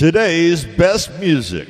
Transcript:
Today's best music.